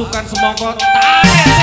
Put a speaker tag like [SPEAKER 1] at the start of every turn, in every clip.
[SPEAKER 1] Pasukan semongko. Tarik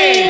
[SPEAKER 2] Hey!